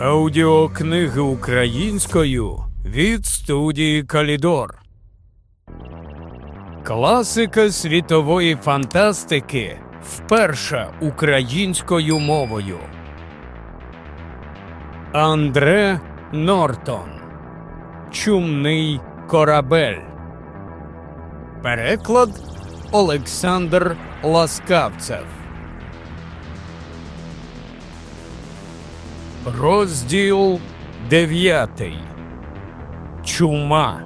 Аудіокниги українською від студії Калідор. Класика світової фантастики вперше українською мовою. Андре Нортон. Чумний корабель. Переклад Олександр Ласкавцев. Розділ дев'ятий. Чума.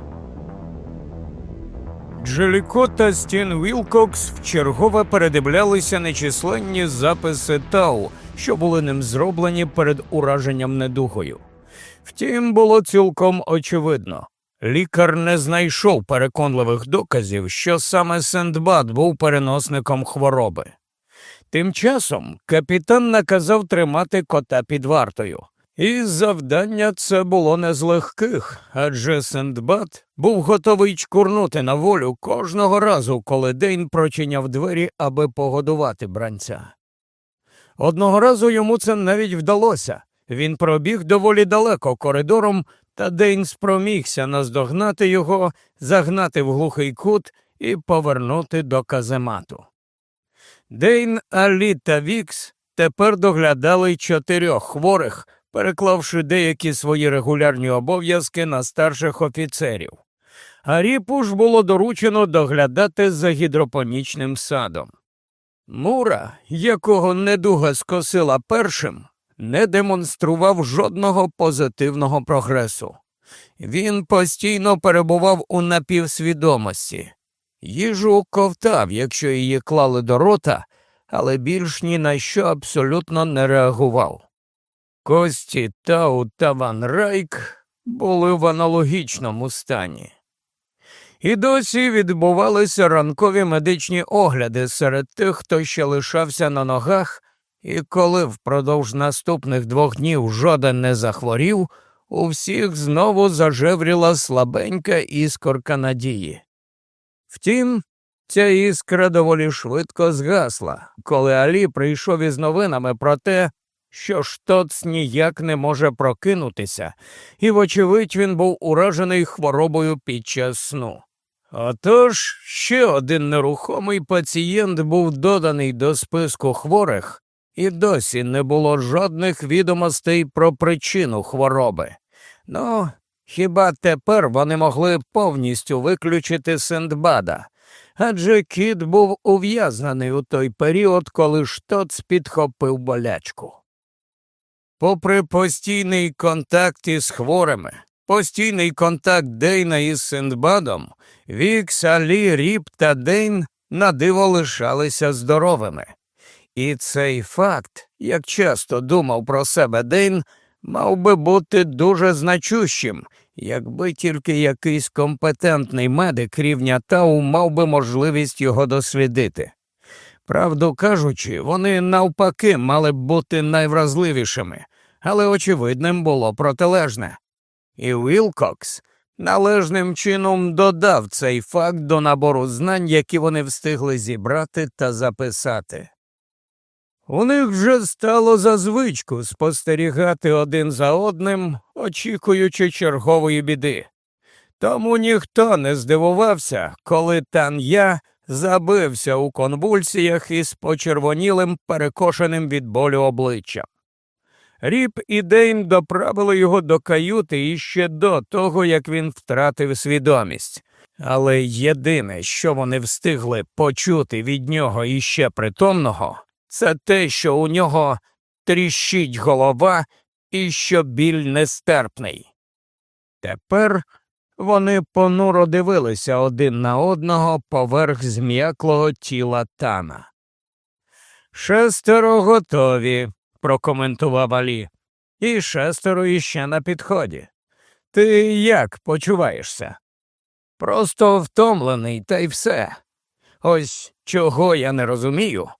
Джеліко та Стін Вілкокс вчергове передивлялися нечисленні записи Тау, що були ним зроблені перед ураженням недугою. Втім, було цілком очевидно. Лікар не знайшов переконливих доказів, що саме Сендбад був переносником хвороби. Тим часом капітан наказав тримати кота під вартою. І завдання це було не з легких, адже Синдбад був готовий чкурнути на волю кожного разу, коли Дейн прочиняв двері, аби погодувати бранця. Одного разу йому це навіть вдалося. Він пробіг доволі далеко коридором, та Дейн спромігся наздогнати його, загнати в глухий кут і повернути до каземату. Дейн, Алі та Вікс тепер доглядали чотирьох хворих, переклавши деякі свої регулярні обов'язки на старших офіцерів. А Ріпу ж було доручено доглядати за гідропонічним садом. Мура, якого недуга скосила першим, не демонстрував жодного позитивного прогресу. Він постійно перебував у напівсвідомості. Їжу ковтав, якщо її клали до рота, але більш ні на що абсолютно не реагував. Кості Тау та Ван Райк були в аналогічному стані. І досі відбувалися ранкові медичні огляди серед тих, хто ще лишався на ногах, і коли впродовж наступних двох днів жоден не захворів, у всіх знову зажевріла слабенька іскорка надії. Втім, ця іскра доволі швидко згасла, коли Алі прийшов із новинами про те, що Штоц ніяк не може прокинутися, і, вочевидь, він був уражений хворобою під час сну. Отож ще один нерухомий пацієнт був доданий до списку хворих, і досі не було жодних відомостей про причину хвороби. Ну, хіба тепер вони могли повністю виключити Синдбада? Адже кіт був ув'язнений у той період, коли Штоц підхопив болячку. Попри постійний контакт із хворими, постійний контакт Дейна із Синдбадом, Вікс, Алі, Ріп та Дейн на диво лишалися здоровими. І цей факт, як часто думав про себе Дейн, мав би бути дуже значущим, якби тільки якийсь компетентний медик рівня Тау мав би можливість його дослідити. Правду кажучи, вони навпаки мали б бути найвразливішими, але очевидним було протилежне. І Вілкокс належним чином додав цей факт до набору знань, які вони встигли зібрати та записати. У них вже стало за звичку спостерігати один за одним, очікуючи чергової біди. Тому ніхто не здивувався, коли Тан'я забився у конвульсіях із почервонілим, перекошеним від болю обличчям. Ріп і Дейн доправили його до каюти іще до того, як він втратив свідомість. Але єдине, що вони встигли почути від нього іще притомного, це те, що у нього тріщить голова і що біль нестерпний. Тепер вони понуро дивилися один на одного поверх зм'яклого тіла тана. Шестеро готові, прокоментував Алі, і шестеро іще на підході. Ти як почуваєшся? Просто втомлений, та й все. Ось чого я не розумію,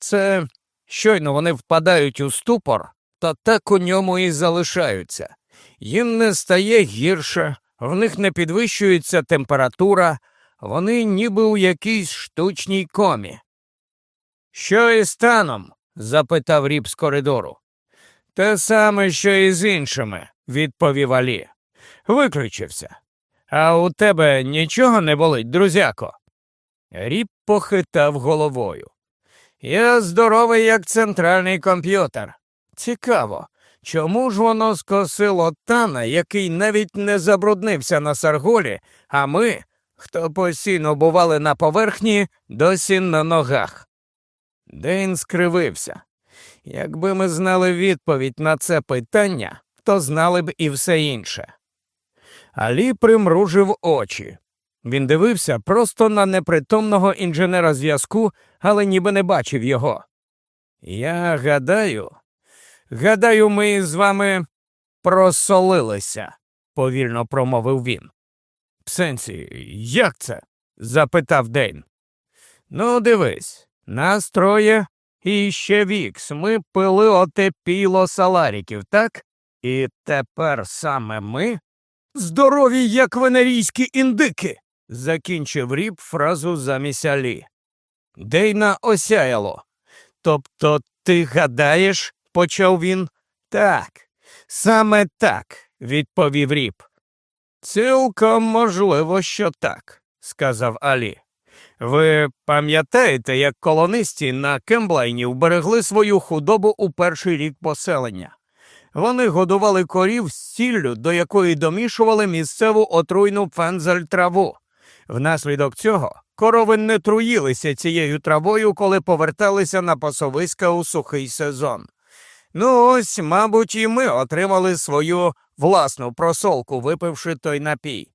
це щойно вони впадають у ступор, та так у ньому і залишаються. Їм не стає гірше, в них не підвищується температура, вони ніби у якійсь штучній комі. Що із станом? запитав ріп з коридору. Те саме, що і з іншими, відповів Алі. Виключився. А у тебе нічого не болить, друзяко? Ріп похитав головою. Я здоровий, як центральний комп'ютер. Цікаво, чому ж воно скосило тана, який навіть не забруднився на сарголі, а ми, хто постійно бували на поверхні, досі на ногах. Дейн скривився. Якби ми знали відповідь на це питання, то знали б і все інше. Алі примружив очі. Він дивився просто на непритомного інженера зв'язку, але ніби не бачив його. Я гадаю, гадаю, ми з вами просолилися, повільно промовив він. В сенсі, як це? запитав Дейн. Ну, дивись, нас троє і ще вікс. Ми пили оте піло саларіків, так? І тепер саме ми здорові, як венерійські індики, закінчив Ріп фразу замість Алі. Дейна осяяло. Тобто ти гадаєш, почав він. Так, саме так, відповів Ріп. Цілком можливо, що так, сказав Алі. Ви пам'ятаєте, як колонисті на Кемблайні вберегли свою худобу у перший рік поселення? Вони годували корів з сіллю, до якої домішували місцеву отруйну фензель траву. Внаслідок цього корови не труїлися цією травою, коли поверталися на пасовиська у сухий сезон. Ну ось, мабуть, і ми отримали свою власну просолку, випивши той напій.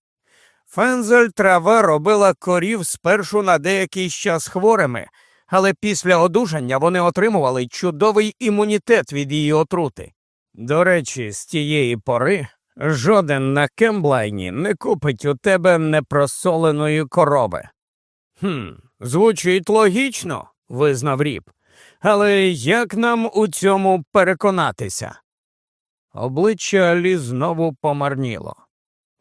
Фензель трава робила корів спершу на деякий час хворими, але після одужання вони отримували чудовий імунітет від її отрути. До речі, з тієї пори жоден на кемблайні не купить у тебе непросоленої корови. «Хм, Звучить логічно, визнав ріп. Але як нам у цьому переконатися? Обличчя Алі знову помарніло.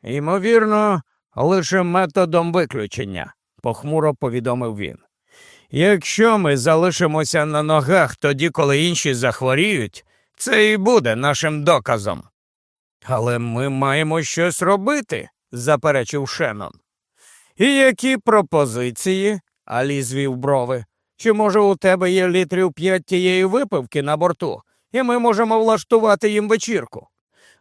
Ймовірно, лише методом виключення, похмуро повідомив він. Якщо ми залишимося на ногах тоді, коли інші захворіють, це і буде нашим доказом. Але ми маємо щось робити, заперечив Шеннон. І які пропозиції? Алі звів брови. Чи, може, у тебе є літрів п'ять тієї випивки на борту, і ми можемо влаштувати їм вечірку?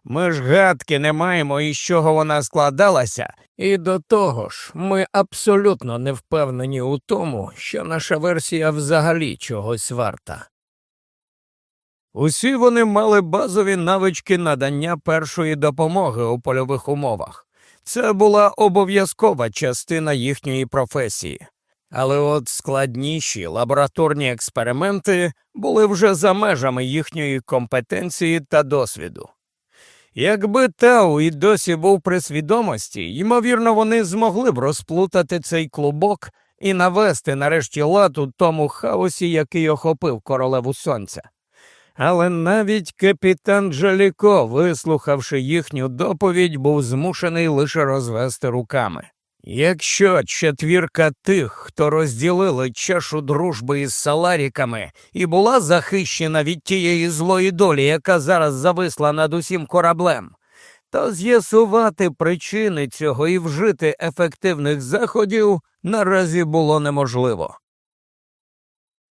Ми ж гадки не маємо, із чого вона складалася, і до того ж, ми абсолютно не впевнені у тому, що наша версія взагалі чогось варта. Усі вони мали базові навички надання першої допомоги у польових умовах. Це була обов'язкова частина їхньої професії. Але от складніші лабораторні експерименти були вже за межами їхньої компетенції та досвіду. Якби Тау і досі був при свідомості, ймовірно, вони змогли б розплутати цей клубок і навести нарешті лад у тому хаосі, який охопив королеву сонця. Але навіть капітан Джаліко, вислухавши їхню доповідь, був змушений лише розвести руками. Якщо четвірка тих, хто розділили чашу дружби із саларіками, і була захищена від тієї злої долі, яка зараз зависла над усім кораблем, то з'ясувати причини цього і вжити ефективних заходів наразі було неможливо.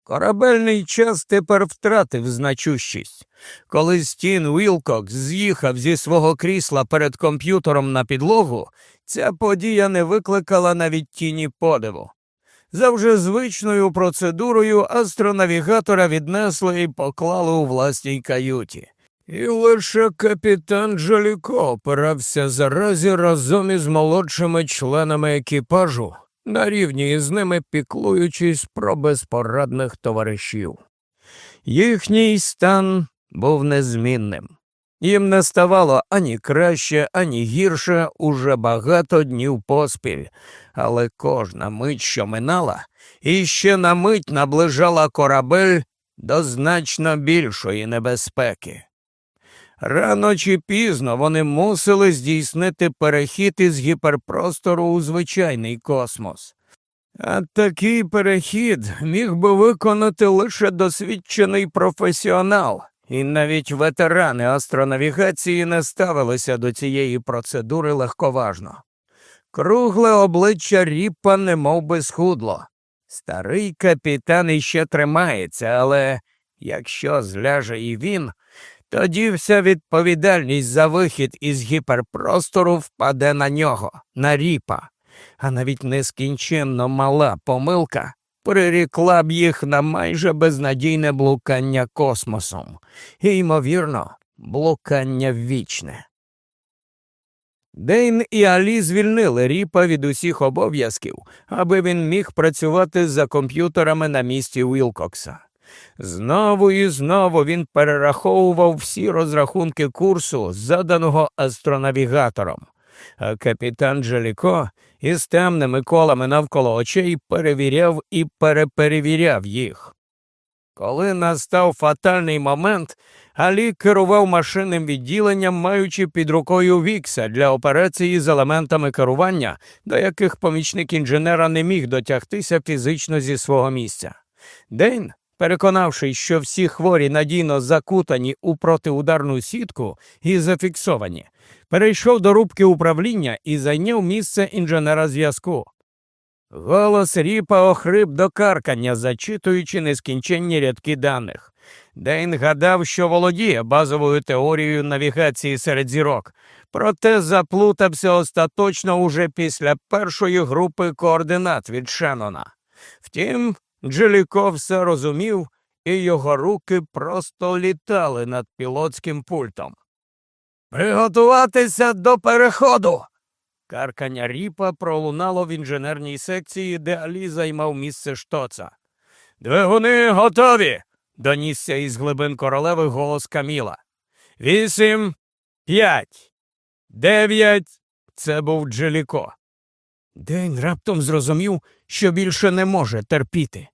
Корабельний час тепер втратив значущість. Коли Стін Уілкокс з'їхав зі свого крісла перед комп'ютером на підлогу, ця подія не викликала навіть тіні подиву. За вже звичною процедурою астронавігатора віднесли і поклали у власній каюті. І лише капітан Джоліко опирався заразі разом із молодшими членами екіпажу на рівні із ними піклуючись про безпорадних товаришів. Їхній стан був незмінним. Їм не ставало ані краще, ані гірше уже багато днів поспіль, але кожна мить, що минала, іще на мить наближала корабель до значно більшої небезпеки. Рано чи пізно вони мусили здійснити перехід із гіперпростору у звичайний космос. А такий перехід міг би виконати лише досвідчений професіонал, і навіть ветерани астронавігації не ставилися до цієї процедури легковажно. Кругле обличчя Ріпа немов би схудло. Старий капітан іще тримається, але якщо зляже і він, тоді вся відповідальність за вихід із гіперпростору впаде на нього, на ріпа, а навіть нескінченно мала помилка прирікла б їх на майже безнадійне блукання космосом і, ймовірно, блукання вічне. Дейн і Алі звільнили Ріпа від усіх обов'язків, аби він міг працювати за комп'ютерами на місці Вілкокса. Знову і знову він перераховував всі розрахунки курсу, заданого астронавігатором, а капітан Джеліко із темними колами навколо очей перевіряв і переперевіряв їх. Коли настав фатальний момент, Алі керував машинним відділенням, маючи під рукою Вікса для операції з елементами керування, до яких помічник інженера не міг дотягтися фізично зі свого місця. Дейн, переконавшись, що всі хворі надійно закутані у протиударну сітку і зафіксовані, перейшов до рубки управління і зайняв місце інженера зв'язку. Голос ріпа охрип до каркання, зачитуючи нескінченні рядки даних. Дейн гадав, що володіє базовою теорією навігації серед зірок, проте заплутався остаточно уже після першої групи координат від Шеннона. Втім, Джеліко все розумів, і його руки просто літали над пілотським пультом. Приготуватися до переходу. Каркання ріпа пролунало в інженерній секції, де Алі займав місце штоца. Двигуни готові. донісся із глибин королеви голос Каміла. Вісім, п'ять, дев'ять. Це був Джеліко. День раптом зрозумів, що більше не може терпіти.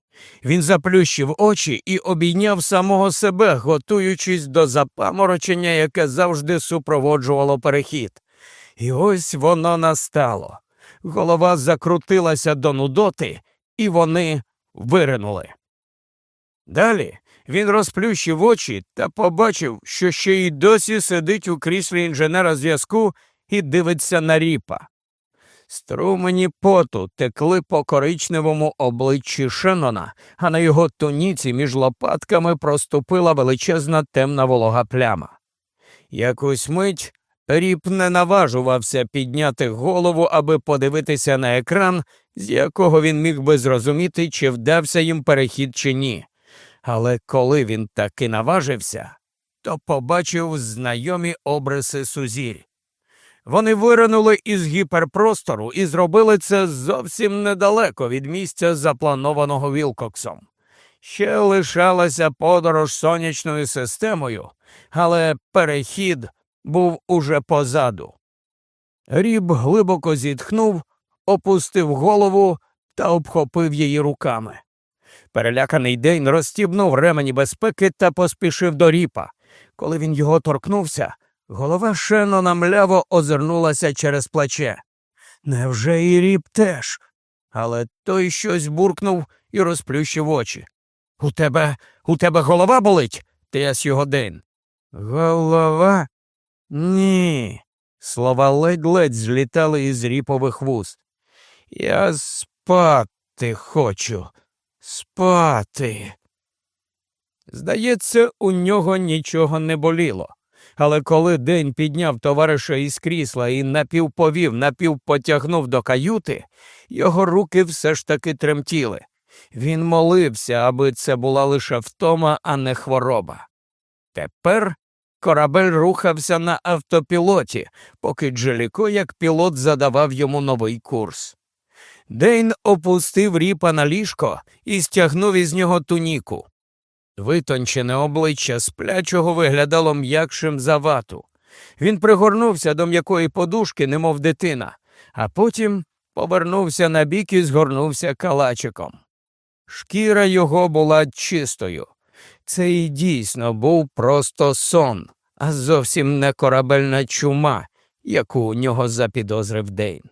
Він заплющив очі і обійняв самого себе, готуючись до запаморочення, яке завжди супроводжувало перехід. І ось воно настало. Голова закрутилася до нудоти, і вони виринули. Далі він розплющив очі та побачив, що ще й досі сидить у кріслі інженера зв'язку і дивиться на ріпа. Струмені поту текли по коричневому обличчі Шеннона, а на його туніці між лопатками проступила величезна темна волога пляма. Якусь мить ріп не наважувався підняти голову, аби подивитися на екран, з якого він міг би зрозуміти, чи вдався їм перехід чи ні. Але коли він таки наважився, то побачив знайомі обриси сузірь. Вони виринули із гіперпростору і зробили це зовсім недалеко від місця, запланованого Вілкоксом. Ще лишалася подорож сонячною системою, але перехід був уже позаду. Ріб глибоко зітхнув, опустив голову та обхопив її руками. Переляканий день розстібнув ремені безпеки та поспішив до ріпа. Коли він його торкнувся, Голова Шеннона мляво озирнулася через плече. Невже і ріб теж? Але той щось буркнув і розплющив очі. У тебе у тебе голова болить? Тиясь його день. Голова? Ні. Слова ледь-ледь злітали із ріпових вуст. Я спати хочу, спати. Здається, у нього нічого не боліло. Але коли день підняв товариша із крісла і напівповів, напівпотягнув до каюти, його руки все ж таки тремтіли. Він молився, аби це була лише втома, а не хвороба. Тепер корабель рухався на автопілоті, поки Джеліко як пілот задавав йому новий курс. Дейн опустив ріпа на ліжко і стягнув із нього туніку. Витончене обличчя сплячого виглядало м'якшим за вату. Він пригорнувся до м'якої подушки, немов дитина, а потім повернувся на бік і згорнувся калачиком. Шкіра його була чистою. Це і дійсно був просто сон, а зовсім не корабельна чума, яку у нього запідозрив Дейн.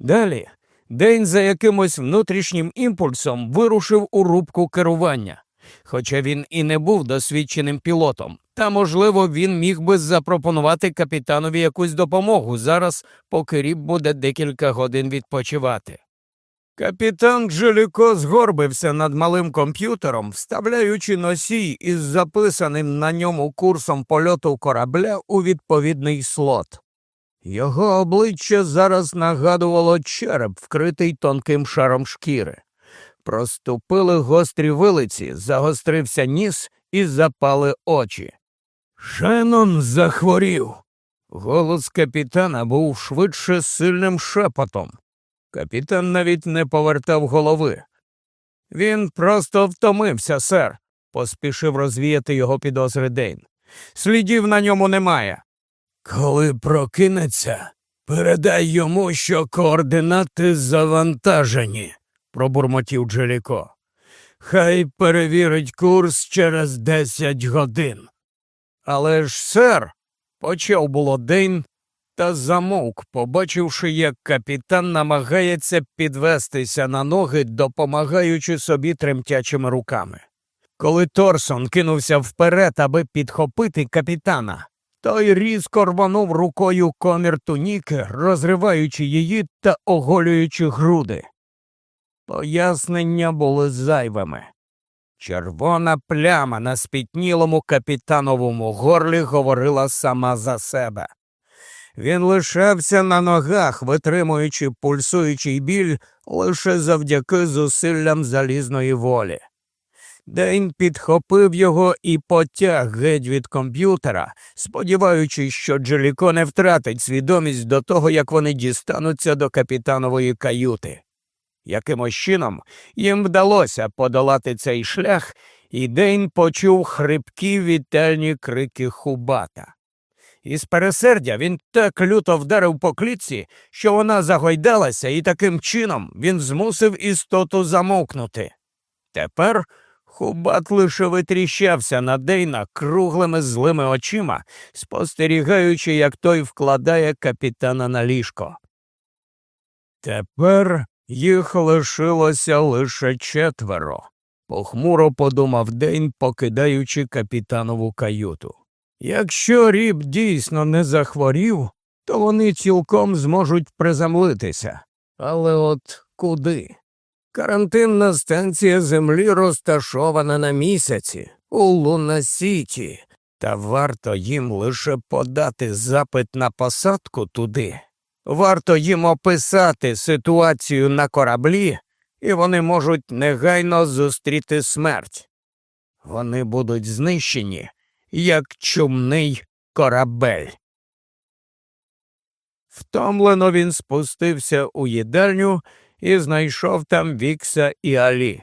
Далі Дейн за якимось внутрішнім імпульсом вирушив у рубку керування. Хоча він і не був досвідченим пілотом, та, можливо, він міг би запропонувати капітанові якусь допомогу зараз, поки ріб буде декілька годин відпочивати. Капітан Джеліко згорбився над малим комп'ютером, вставляючи носій із записаним на ньому курсом польоту корабля у відповідний слот. Його обличчя зараз нагадувало череп, вкритий тонким шаром шкіри. Проступили гострі вилиці, загострився ніс і запали очі. Шенон захворів. Голос капітана був швидше сильним шепотом. Капітан навіть не повертав голови. Він просто втомився, сер, поспішив розвіяти його підозри Дейн. Слідів на ньому немає. Коли прокинеться, передай йому, що координати завантажені, пробурмотів Джеліко. Хай перевірить курс через десять годин. Але ж, сер, почав було Дейн, та замовк, побачивши, як капітан намагається підвестися на ноги, допомагаючи собі тремтячими руками. Коли Торсон кинувся вперед, аби підхопити капітана, той різко рванув рукою комір туніки, розриваючи її та оголюючи груди. Пояснення були зайвими. Червона пляма на спітнілому капітановому горлі говорила сама за себе. Він лишався на ногах, витримуючи пульсуючий біль лише завдяки зусиллям залізної волі. День підхопив його і потяг геть від комп'ютера, сподіваючись, що Джеліко не втратить свідомість до того, як вони дістануться до капітанової каюти. Якимось чином їм вдалося подолати цей шлях, і Дейн почув хрипкі вітальні крики Хубата. Із пересердя він так люто вдарив по клітці, що вона загойдалася, і таким чином він змусив істоту замовкнути. Тепер Хубат лише витріщався на Дейна круглими злими очима, спостерігаючи, як той вкладає капітана на ліжко. Тепер їх лишилося лише четверо, похмуро подумав Дейн, покидаючи капітанову каюту. Якщо ріб дійсно не захворів, то вони цілком зможуть приземлитися. Але от куди? Карантинна станція землі розташована на місяці у Луна Сіті, та варто їм лише подати запит на посадку туди. Варто їм описати ситуацію на кораблі, і вони можуть негайно зустріти смерть. Вони будуть знищені як чумний корабель. Втомлено він спустився у їдальню і знайшов там Вікса і Алі.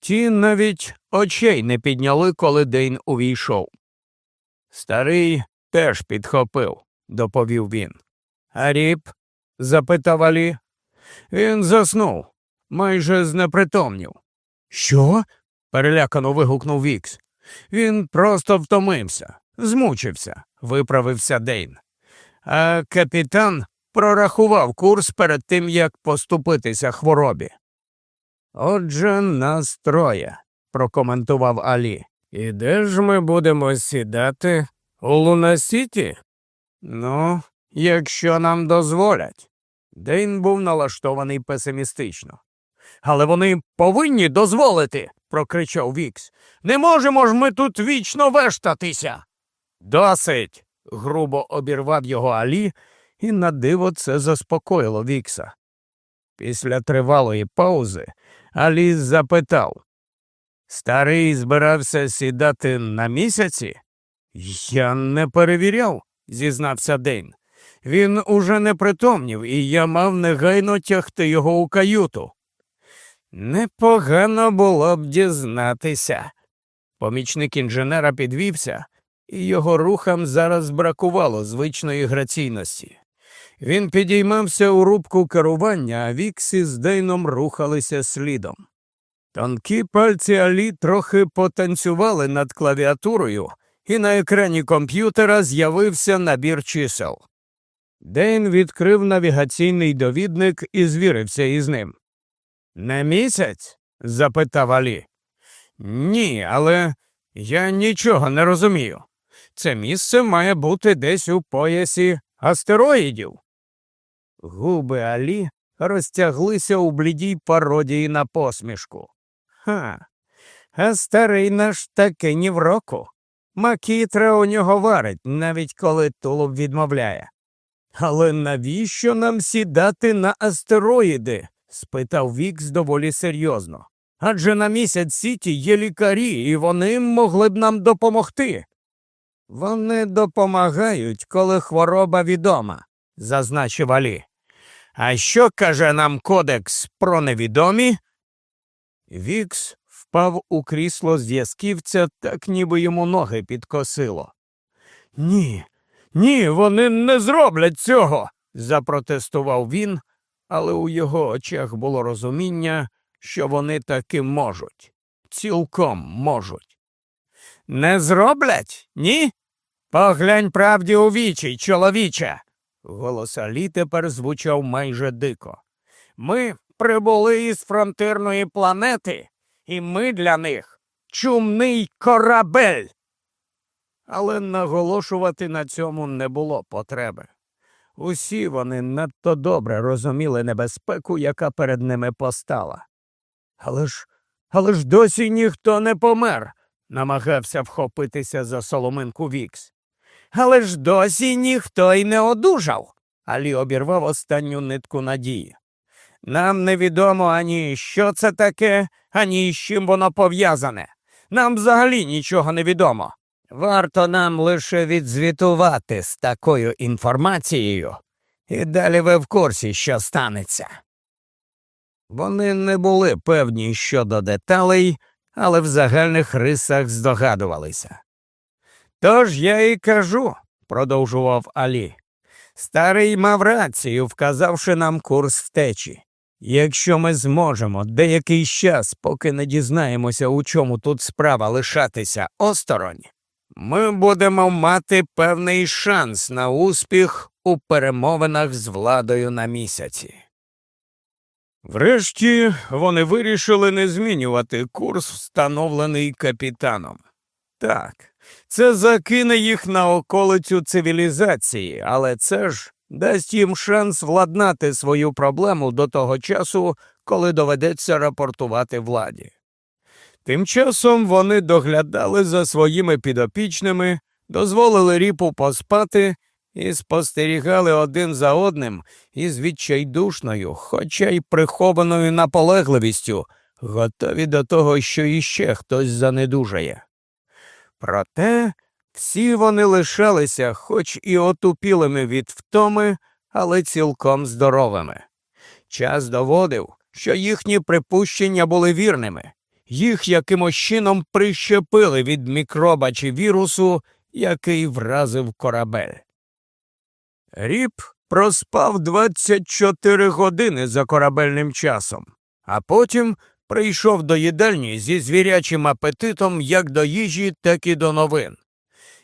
Ті навіть очей не підняли, коли Дейн увійшов. Старий теж підхопив, доповів він. А запитав Алі. Він заснув, майже знепритомнів. Що? перелякано вигукнув Вікс. Він просто втомився, змучився, виправився Дейн. А капітан прорахував курс перед тим, як поступитися хворобі. Отже, нас троє, прокоментував Алі. І де ж ми будемо сідати? У Луна Сіті? Ну, якщо нам дозволять. Дейн був налаштований песимістично. Але вони повинні дозволити, прокричав Вікс. Не можемо ж ми тут вічно вештатися. Досить. грубо обірвав його Алі, і на диво це заспокоїло Вікса. Після тривалої паузи Алі запитав Старий збирався сідати на місяці? Я не перевіряв, зізнався Дейн. Він уже не притомнів, і я мав негайно тягти його у каюту. Непогано було б дізнатися. Помічник інженера підвівся, і його рухам зараз бракувало звичної граційності. Він підіймався у рубку керування, а Віксі з Дейном рухалися слідом. Тонкі пальці Алі трохи потанцювали над клавіатурою, і на екрані комп'ютера з'явився набір чисел. Дейн відкрив навігаційний довідник і звірився із ним. Не місяць? запитав Алі. Ні, але я нічого не розумію. Це місце має бути десь у поясі астероїдів. Губи Алі розтяглися у блідій пародії на посмішку. Ха, а старий наш таки нівроку. Макітра у нього варить, навіть коли тулуб відмовляє. Але навіщо нам сідати на астероїди? спитав Вікс доволі серйозно. Адже на місяць Сіті є лікарі, і вони могли б нам допомогти. Вони допомагають, коли хвороба відома, зазначив Алі. А що каже нам кодекс про невідомі? Вікс впав у крісло зв'язківця, так ніби йому ноги підкосило. Ні, ні, вони не зроблять цього, запротестував він, але у його очах було розуміння, що вони таки можуть, цілком можуть. Не зроблять, ні? Поглянь правді у вічі, чоловіче. Голос Алі тепер звучав майже дико. Ми прибули із фронтирної планети, і ми для них чумний корабель. Але наголошувати на цьому не було потреби. Усі вони надто добре розуміли небезпеку, яка перед ними постала. Але ж, але ж досі ніхто не помер, намагався вхопитися за соломинку Вікс. Але ж досі ніхто й не одужав. Алі обірвав останню нитку надії. Нам невідомо ані що це таке, ані з чим воно пов'язане. Нам взагалі нічого не відомо. Варто нам лише відзвітувати з такою інформацією, і далі ви в курсі, що станеться. Вони не були певні щодо деталей, але в загальних рисах здогадувалися. Тож я і кажу, продовжував Алі. Старий мав рацію, вказавши нам курс втечі. Якщо ми зможемо деякий час, поки не дізнаємося, у чому тут справа лишатися осторонь, ми будемо мати певний шанс на успіх у перемовинах з владою на місяці. Врешті вони вирішили не змінювати курс, встановлений капітаном. Так, це закине їх на околицю цивілізації, але це ж дасть їм шанс владнати свою проблему до того часу, коли доведеться рапортувати владі. Тим часом вони доглядали за своїми підопічними, дозволили ріпу поспати і спостерігали один за одним із відчайдушною, хоча й прихованою наполегливістю, готові до того, що іще хтось занедужає. Проте всі вони лишалися, хоч і отупілими від втоми, але цілком здоровими. Час доводив, що їхні припущення були вірними, їх якимось чином прищепили від мікроба чи вірусу, який вразив корабель. Ріп проспав 24 години за корабельним часом, а потім прийшов до їдальні зі звірячим апетитом як до їжі, так і до новин.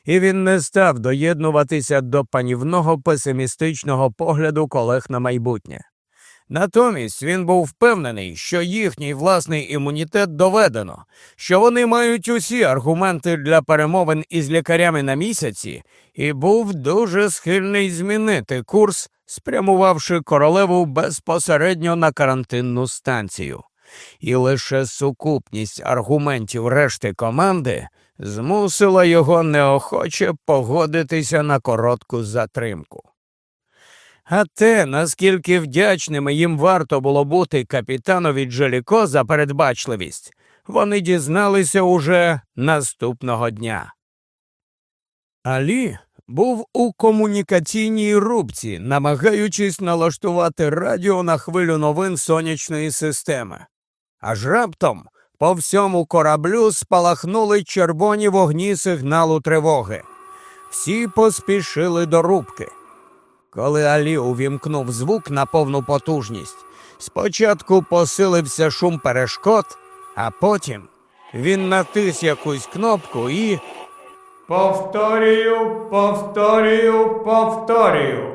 І він не став доєднуватися до панівного песимістичного погляду колег на майбутнє. Натомість він був впевнений, що їхній власний імунітет доведено, що вони мають усі аргументи для перемовин із лікарями на місяці, і був дуже схильний змінити курс, спрямувавши королеву безпосередньо на карантинну станцію. І лише сукупність аргументів решти команди змусила його неохоче погодитися на коротку затримку. А те, наскільки вдячними їм варто було бути капітанові Джеліко за передбачливість, вони дізналися уже наступного дня. Алі був у комунікаційній рубці, намагаючись налаштувати радіо на хвилю новин сонячної системи. Аж раптом по всьому кораблю спалахнули червоні вогні сигналу тривоги. Всі поспішили до рубки. Коли Алі увімкнув звук на повну потужність, спочатку посилився шум перешкод, а потім він натис якусь кнопку і. Повторюю, повторюю, повторюю.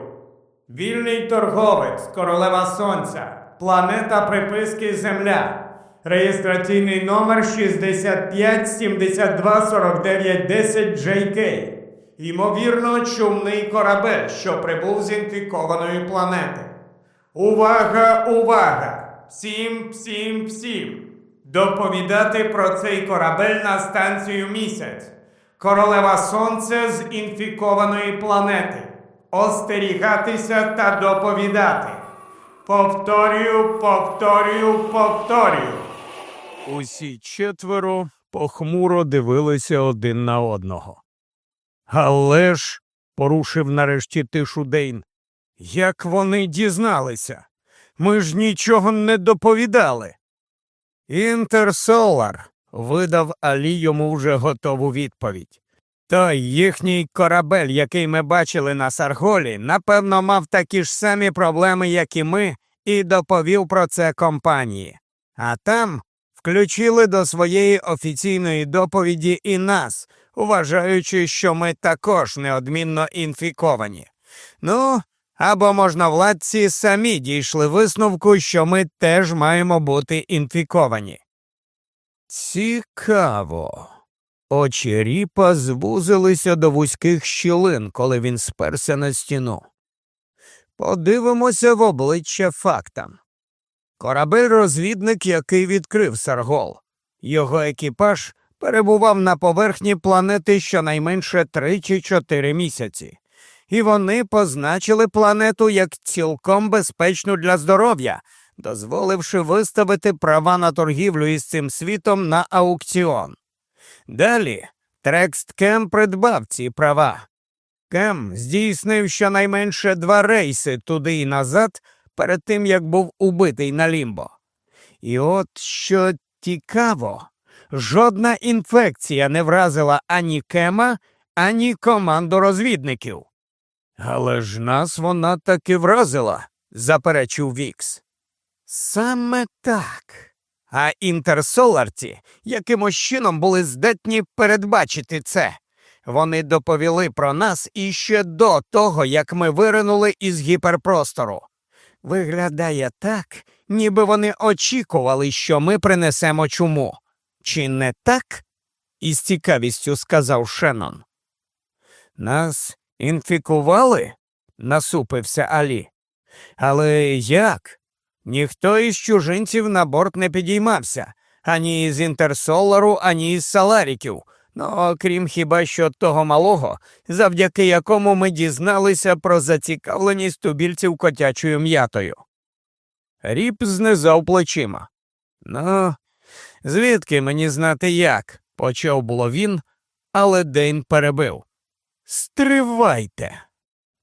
Вільний торговець, королева сонця, планета приписки Земля. Реєстраційний номер 65 72 49 10 JK. Ймовірно, чумний корабель, що прибув з інфікованої планети. Увага, увага! Всім, всім, всім! Доповідати про цей корабель на станцію місяць. Королева Сонце з інфікованої планети. Остерігатися та доповідати. Повторюю, повторюю, повторюю. Усі четверо похмуро дивилися один на одного. Але ж, порушив нарешті тишу Дейн, як вони дізналися? Ми ж нічого не доповідали. Інтерсолар видав Алі йому вже готову відповідь. Той їхній корабель, який ми бачили на Сарголі, напевно, мав такі ж самі проблеми, як і ми, і доповів про це компанії. А там включили до своєї офіційної доповіді і нас, вважаючи, що ми також неодмінно інфіковані. Ну, або можновладці самі дійшли висновку, що ми теж маємо бути інфіковані. Цікаво. Очі ріпа звузилися до вузьких щілин, коли він сперся на стіну. Подивимося в обличчя фактам. Корабель розвідник, який відкрив Саргол. Його екіпаж перебував на поверхні планети щонайменше три чи чотири місяці, і вони позначили планету як цілком безпечну для здоров'я, дозволивши виставити права на торгівлю із цим світом на аукціон. Далі Трекст Кем придбав ці права. Кем здійснив щонайменше два рейси туди і назад перед тим як був убитий на лімбо. І от що цікаво, жодна інфекція не вразила ані Кема, ані команду розвідників. Але ж нас вона таки вразила, заперечив Вікс. Саме так. А інтерсоларці якимось чином були здатні передбачити це. Вони доповіли про нас іще до того, як ми виринули із гіперпростору. Виглядає так, ніби вони очікували, що ми принесемо чуму. Чи не так? із цікавістю сказав Шеннон. Нас інфікували? насупився Алі. Але як? Ніхто із чужинців на борт не підіймався ані з Інтерсолару, ані із Саларіків. Ну, окрім хіба що того малого, завдяки якому ми дізналися про зацікавленість тубільців котячою м'ятою. Ріп знизав плечима. Ну, звідки мені знати як? почав було він, але Дейн перебив. Стривайте.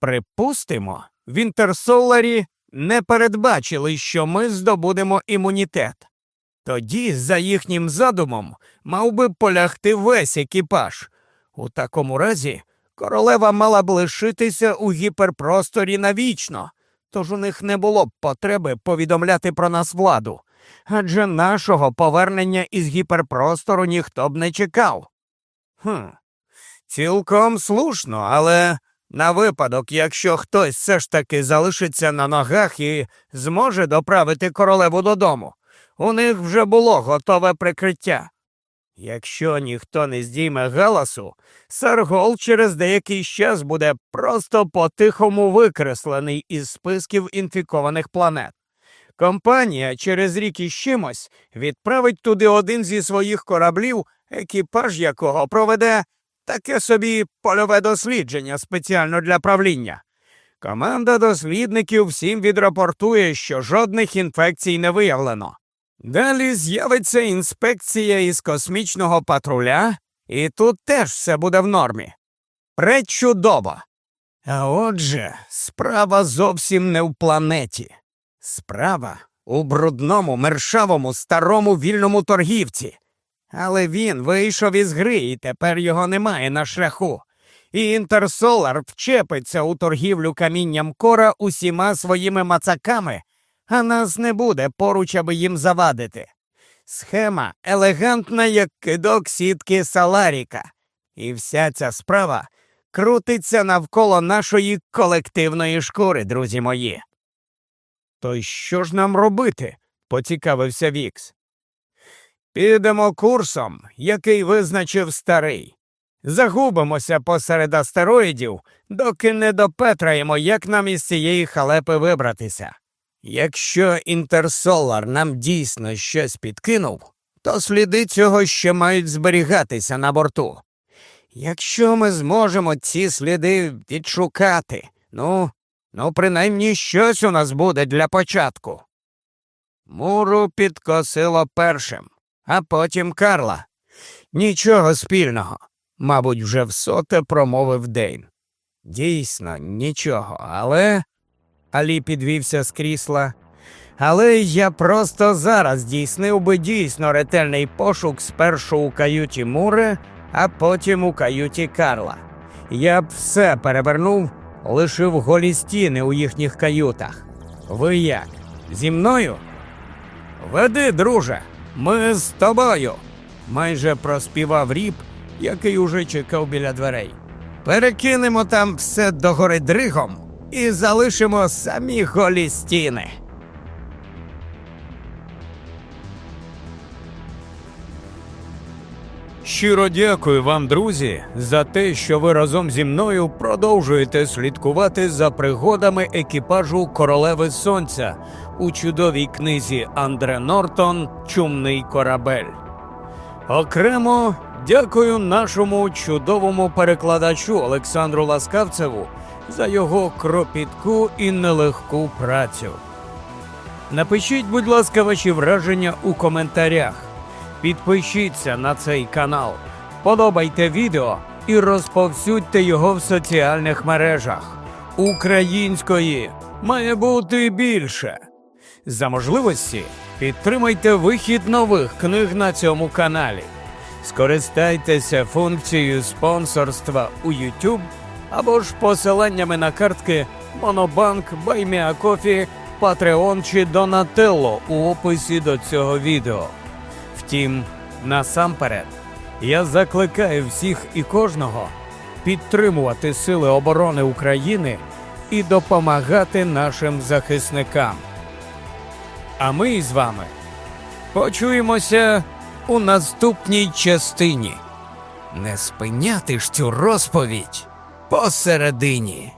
Припустимо, в Інтерсоларі не передбачили, що ми здобудемо імунітет. Тоді, за їхнім задумом, мав би полягти весь екіпаж. У такому разі королева мала б лишитися у гіперпросторі навічно, тож у них не було б потреби повідомляти про нас владу, адже нашого повернення із гіперпростору ніхто б не чекав. Хм, Цілком слушно, але на випадок, якщо хтось все ж таки залишиться на ногах і зможе доправити королеву додому. У них вже було готове прикриття. Якщо ніхто не здійме галасу, Саргол через деякий час буде просто по-тихому викреслений із списків інфікованих планет. Компанія через рік із чимось відправить туди один зі своїх кораблів, екіпаж якого проведе таке собі польове дослідження спеціально для правління. Команда дослідників всім відрапортує, що жодних інфекцій не виявлено. Далі з'явиться інспекція із космічного патруля, і тут теж все буде в нормі. Пречудово. А отже, справа зовсім не в планеті. Справа у брудному, мершавому, старому вільному торгівці. Але він вийшов із гри, і тепер його немає на шляху. І Інтерсолар вчепиться у торгівлю камінням кора усіма своїми мацаками а нас не буде поруч, аби їм завадити. Схема елегантна, як кидок сітки Саларіка, і вся ця справа крутиться навколо нашої колективної шкури, друзі мої. То що ж нам робити? поцікавився Вікс. Підемо курсом, який визначив старий. Загубимося посеред астероїдів, доки не допетраємо, як нам із цієї халепи вибратися. Якщо інтерсолар нам дійсно щось підкинув, то сліди цього ще мають зберігатися на борту. Якщо ми зможемо ці сліди відшукати, ну, ну, принаймні щось у нас буде для початку. Муру підкосило першим, а потім Карла. Нічого спільного, мабуть, вже всоте промовив Дейн. Дійсно, нічого, але. Алі підвівся з крісла. Але я просто зараз здійснив би дійсно ретельний пошук спершу у каюті Муре, а потім у каюті Карла. Я б все перевернув, лишив голі стіни у їхніх каютах. Ви як? Зі мною? Веди, друже, ми з тобою. майже проспівав ріб, який уже чекав біля дверей. Перекинемо там все догори дригом і залишимо самі голі стіни. Щиро дякую вам, друзі, за те, що ви разом зі мною продовжуєте слідкувати за пригодами екіпажу Королеви Сонця у чудовій книзі Андре Нортон Чумний корабель. Окремо дякую нашому чудовому перекладачу Олександру Ласкавцеву за його кропітку і нелегку працю. Напишіть, будь ласка, ваші враження у коментарях. Підпишіться на цей канал, вподобайте відео і розповсюдьте його в соціальних мережах. Української має бути більше. За можливості підтримайте вихід нових книг на цьому каналі. Скористайтеся функцією спонсорства у YouTube або ж посиланнями на картки Монобанк, Buy Me a Coffee, Patreon чи Donatello у описі до цього відео. Втім, насамперед, я закликаю всіх і кожного підтримувати Сили оборони України і допомагати нашим захисникам. А ми з вами почуємося у наступній частині. Не спиняти ж цю розповідь посередині.